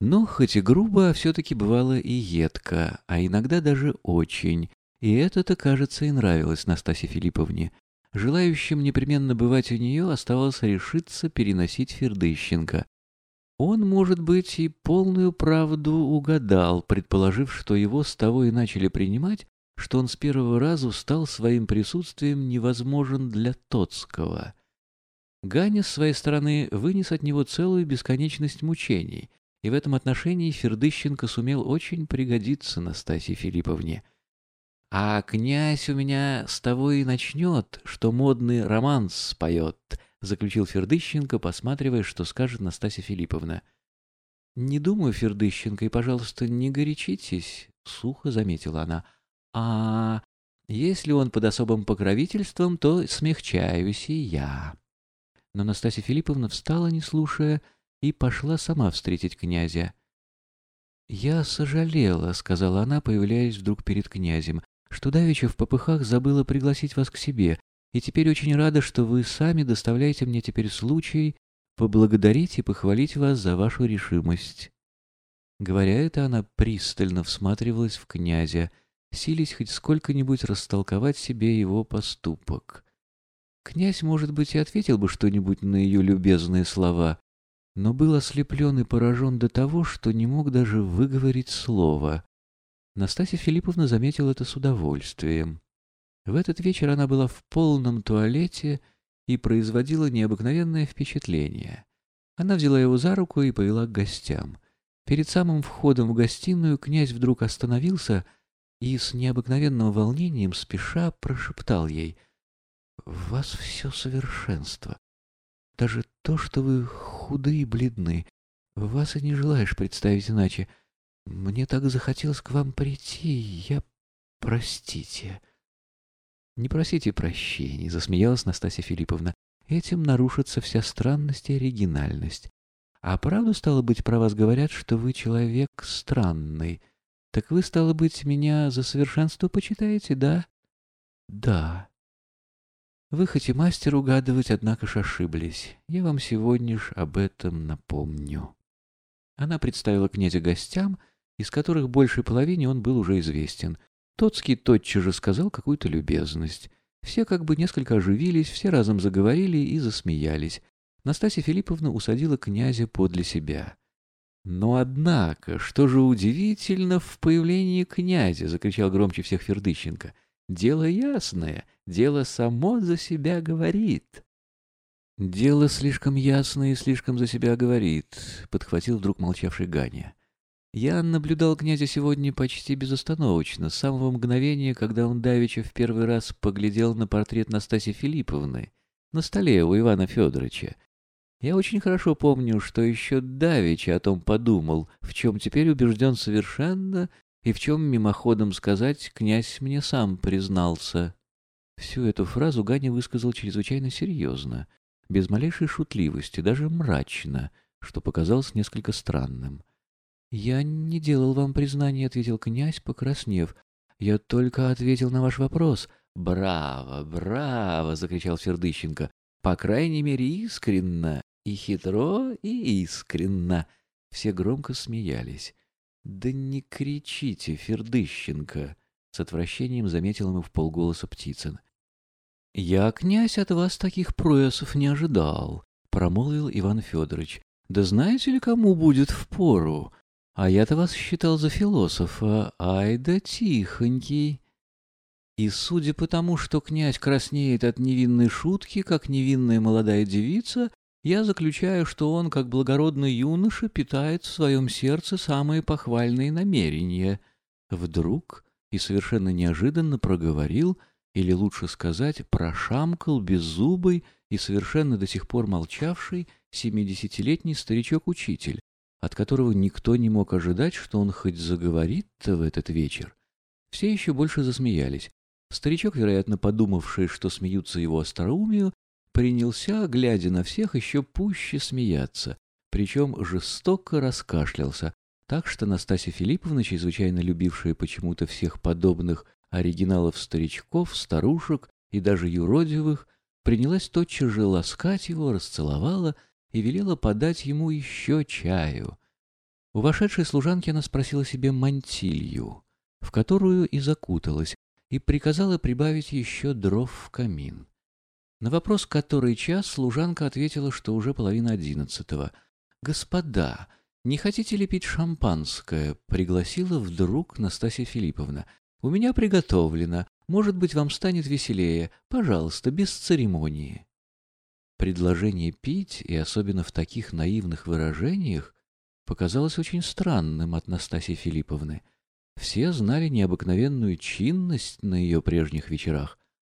Но хоть и грубо, а все-таки бывало и едко, а иногда даже очень. И это-то, кажется, и нравилось Настасье Филипповне. Желающим непременно бывать у нее оставалось решиться переносить Фердыщенко. Он, может быть, и полную правду угадал, предположив, что его с того и начали принимать, что он с первого раза стал своим присутствием невозможен для Тоцкого. Ганя, с своей стороны, вынес от него целую бесконечность мучений, и в этом отношении Фердыщенко сумел очень пригодиться Настасье Филипповне. «А князь у меня с того и начнет, что модный романс споет», — заключил Фердыщенко, посматривая, что скажет Настасья Филипповна. «Не думаю, Фердыщенко, и, пожалуйста, не горячитесь», — сухо заметила она. «А если он под особым покровительством, то смягчаюсь и я». Но Настасья Филипповна встала, не слушая, — и пошла сама встретить князя. «Я сожалела», — сказала она, появляясь вдруг перед князем, «что давеча в попыхах забыла пригласить вас к себе, и теперь очень рада, что вы сами доставляете мне теперь случай поблагодарить и похвалить вас за вашу решимость». Говоря это, она пристально всматривалась в князя, сились хоть сколько-нибудь растолковать себе его поступок. Князь, может быть, и ответил бы что-нибудь на ее любезные слова, но был ослеплен и поражен до того, что не мог даже выговорить слова. Настасья Филипповна заметила это с удовольствием. В этот вечер она была в полном туалете и производила необыкновенное впечатление. Она взяла его за руку и повела к гостям. Перед самым входом в гостиную князь вдруг остановился и с необыкновенным волнением спеша прошептал ей «В вас все совершенство. Даже то, что вы худы и бледны. Вас и не желаешь представить иначе. Мне так захотелось к вам прийти, я... Простите. Не просите прощения, засмеялась Настасья Филипповна. Этим нарушится вся странность и оригинальность. А правду, стало быть, про вас говорят, что вы человек странный. Так вы, стало быть, меня за совершенство почитаете, да? Да. Вы хоть и мастер угадывать, однако ж ошиблись. Я вам сегодня ж об этом напомню. Она представила князя гостям, из которых большей половине он был уже известен. Тоцкий тотчас же сказал какую-то любезность. Все как бы несколько оживились, все разом заговорили и засмеялись. Настасья Филипповна усадила князя подле себя. «Но однако, что же удивительно в появлении князя!» — закричал громче всех Фердыщенко — Дело ясное, дело само за себя говорит. «Дело слишком ясное и слишком за себя говорит», — подхватил вдруг молчавший Ганя. «Я наблюдал князя сегодня почти безостановочно, с самого мгновения, когда он давеча в первый раз поглядел на портрет Настасьи Филипповны на столе у Ивана Федоровича. Я очень хорошо помню, что еще давеча о том подумал, в чем теперь убежден совершенно и в чем, мимоходом сказать, князь мне сам признался. Всю эту фразу Ганя высказал чрезвычайно серьезно, без малейшей шутливости, даже мрачно, что показалось несколько странным. «Я не делал вам признания», — ответил князь, покраснев. «Я только ответил на ваш вопрос». «Браво, браво!» — закричал Сердыщенко. «По крайней мере, искренно, и хитро, и искренно». Все громко смеялись. «Да не кричите, Фердыщенко!» — с отвращением заметил ему в полголоса Птицын. «Я, князь, от вас таких проясов не ожидал», — промолвил Иван Федорович. «Да знаете ли, кому будет впору? А я-то вас считал за философа, ай да тихонький». И судя по тому, что князь краснеет от невинной шутки, как невинная молодая девица, я заключаю, что он, как благородный юноша, питает в своем сердце самые похвальные намерения. Вдруг и совершенно неожиданно проговорил, или лучше сказать, прошамкал беззубый и совершенно до сих пор молчавший семидесятилетний старичок-учитель, от которого никто не мог ожидать, что он хоть заговорит-то в этот вечер. Все еще больше засмеялись. Старичок, вероятно, подумавший, что смеются его остроумию, принялся, глядя на всех, еще пуще смеяться, причем жестоко раскашлялся, так что Настасья Филипповна, чрезвычайно любившая почему-то всех подобных оригиналов-старичков, старушек и даже юродивых, принялась тотчас же ласкать его, расцеловала и велела подать ему еще чаю. У вошедшей служанки она спросила себе мантилью, в которую и закуталась, и приказала прибавить еще дров в камин. На вопрос, который час, служанка ответила, что уже половина одиннадцатого. «Господа, не хотите ли пить шампанское?» — пригласила вдруг Настасья Филипповна. «У меня приготовлено. Может быть, вам станет веселее. Пожалуйста, без церемонии». Предложение пить, и особенно в таких наивных выражениях, показалось очень странным от Настасьи Филипповны. Все знали необыкновенную чинность на ее прежних вечерах,